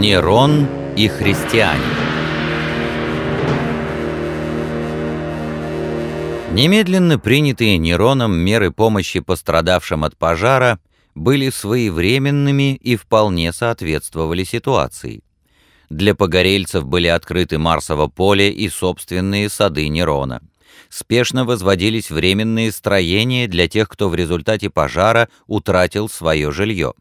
Нерон и христиане Немедленно принятые Нероном меры помощи пострадавшим от пожара были своевременными и вполне соответствовали ситуации. Для погорельцев были открыты Марсово поле и собственные сады Нерона. Спешно возводились временные строения для тех, кто в результате пожара утратил свое жилье.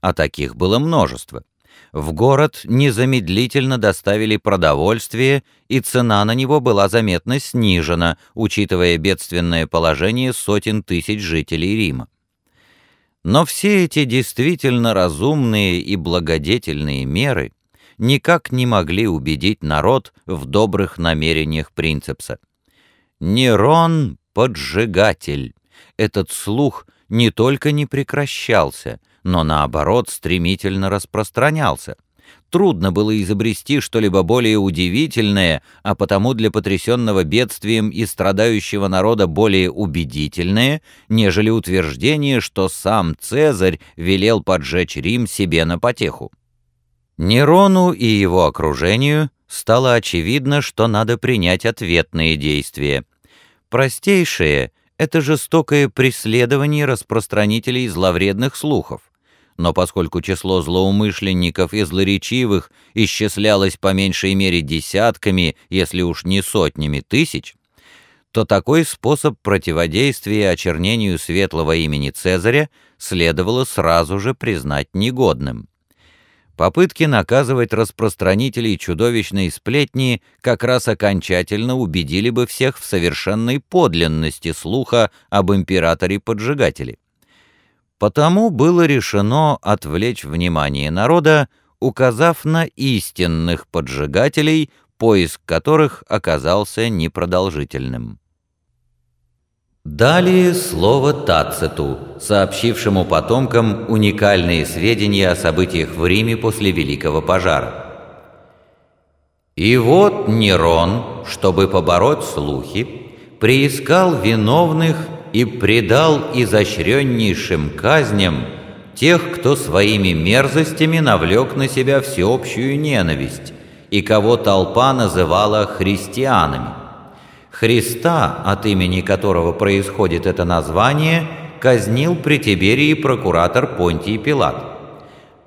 А таких было множество. В город незамедлительно доставили продовольствие, и цена на него была заметно снижена, учитывая бедственное положение сотен тысяч жителей Рима. Но все эти действительно разумные и благодетельные меры никак не могли убедить народ в добрых намерениях принцепса. Нерон — поджигатель. Этот слух не только не прекращался, но наоборот стремительно распространялся. Трудно было изобрести что-либо более удивительное, а потому для потрясенного бедствием и страдающего народа более убедительное, нежели утверждение, что сам Цезарь велел поджечь Рим себе на потеху. Нерону и его окружению стало очевидно, что надо принять ответные действия. Простейшее — это жестокое преследование распространителей зловредных слухов. Но поскольку число злоумышленников и злоречивых исчислялось по меньшей мере десятками, если уж не сотнями тысяч, то такой способ противодействия очернению светлого имени Цезаря следовало сразу же признать негодным. Попытки наказывать распространителей чудовищной сплетни как раз окончательно убедили бы всех в совершенной подлинности слуха об императоре-поджигателе. Потому было решено отвлечь внимание народа, указав на истинных поджигателей, поиск которых оказался непродолжительным. Далее слово Тациту, сообщившему потомкам уникальные сведения о событиях в Риме после Великого пожара. И вот Нерон, чтобы побороть слухи, приискал виновных и предал изощреннейшим казням тех, кто своими мерзостями навлек на себя всеобщую ненависть и кого толпа называла христианами. Христа, от имени которого происходит это название, казнил при Тиберии прокуратор Понтий Пилат.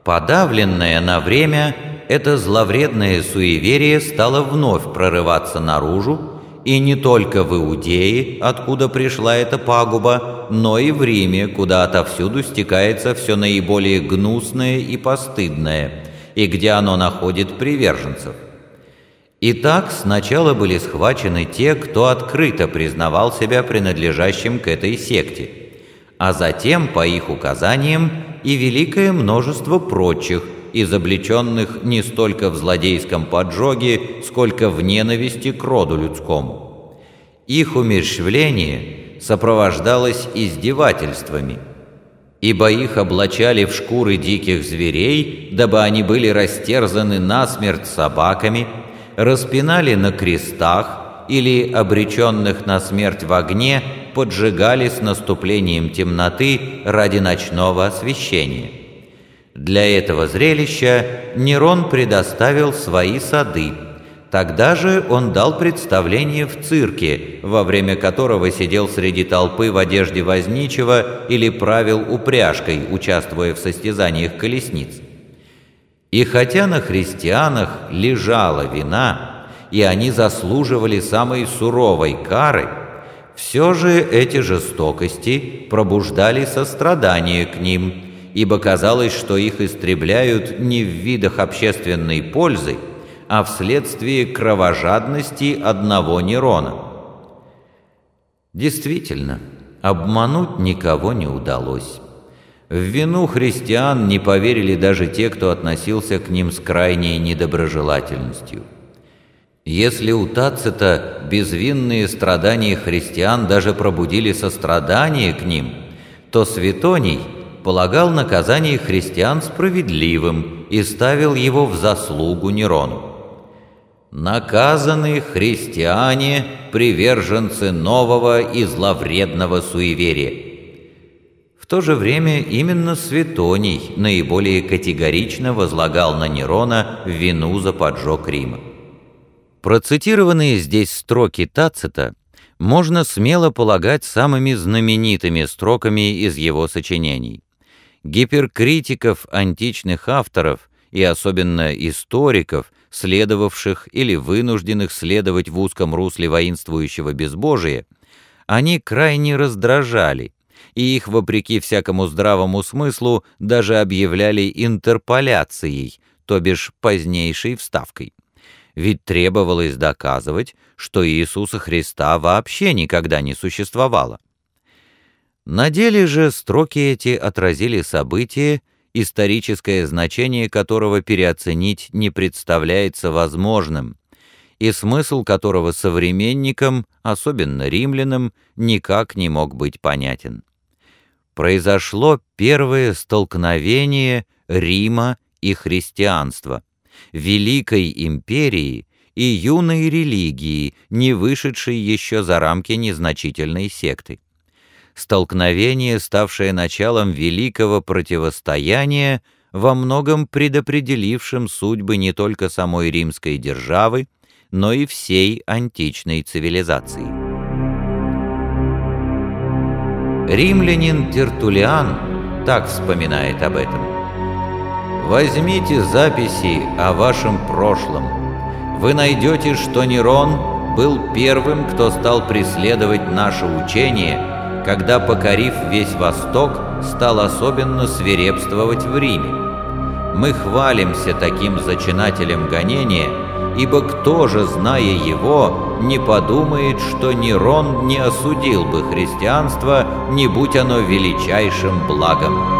Подавленное на время, это зловредное суеверие стало вновь прорываться наружу, и не только в Иудее, откуда пришла эта пагуба, но и в Риме, куда отовсюду стекается все наиболее гнусное и постыдное, и где оно находит приверженцев. Итак, сначала были схвачены те, кто открыто признавал себя принадлежащим к этой секте, а затем, по их указаниям, и великое множество прочих, изобличенных не столько в злодейском поджоге, сколько в ненависти к роду людскому. Их умерщвление сопровождалось издевательствами, ибо их облачали в шкуры диких зверей, дабы они были растерзаны насмерть собаками – распинали на крестах или, обреченных на смерть в огне, поджигали с наступлением темноты ради ночного освещения. Для этого зрелища Нерон предоставил свои сады. Тогда же он дал представление в цирке, во время которого сидел среди толпы в одежде возничего или правил упряжкой, участвуя в состязаниях колесниц. И хотя на христианах лежала вина, и они заслуживали самой суровой кары, все же эти жестокости пробуждали сострадание к ним, ибо казалось, что их истребляют не в видах общественной пользы, а вследствие кровожадности одного Нерона. Действительно, обмануть никого не удалось. В вину христиан не поверили даже те, кто относился к ним с крайней недоброжелательностью. Если у Тацита безвинные страдания христиан даже пробудили сострадание к ним, то Светоний полагал наказание христиан справедливым и ставил его в заслугу Нерону. Наказаны христиане, приверженцы нового и зловредного суеверия то же время именно Светоний наиболее категорично возлагал на Нерона вину за поджог Рима. Процитированные здесь строки Тацита можно смело полагать самыми знаменитыми строками из его сочинений. Гиперкритиков античных авторов и особенно историков, следовавших или вынужденных следовать в узком русле воинствующего безбожия, они крайне раздражали, и их, вопреки всякому здравому смыслу, даже объявляли интерполяцией, то бишь позднейшей вставкой. Ведь требовалось доказывать, что Иисуса Христа вообще никогда не существовало. На деле же строки эти отразили события, историческое значение которого переоценить не представляется возможным, и смысл которого современникам, особенно римлянам, никак не мог быть понятен. Произошло первое столкновение Рима и христианства, Великой империи и юной религии, не вышедшей еще за рамки незначительной секты. Столкновение, ставшее началом великого противостояния, во многом предопределившим судьбы не только самой римской державы, но и всей античной цивилизации. Римлянин Тертулиан так вспоминает об этом. «Возьмите записи о вашем прошлом. Вы найдете, что Нерон был первым, кто стал преследовать наше учение, когда, покорив весь Восток, стал особенно свирепствовать в Риме. Мы хвалимся таким зачинателем гонения, ибо кто же, зная его, не подумает, что Нерон не осудил бы христианство, не будь оно величайшим благом.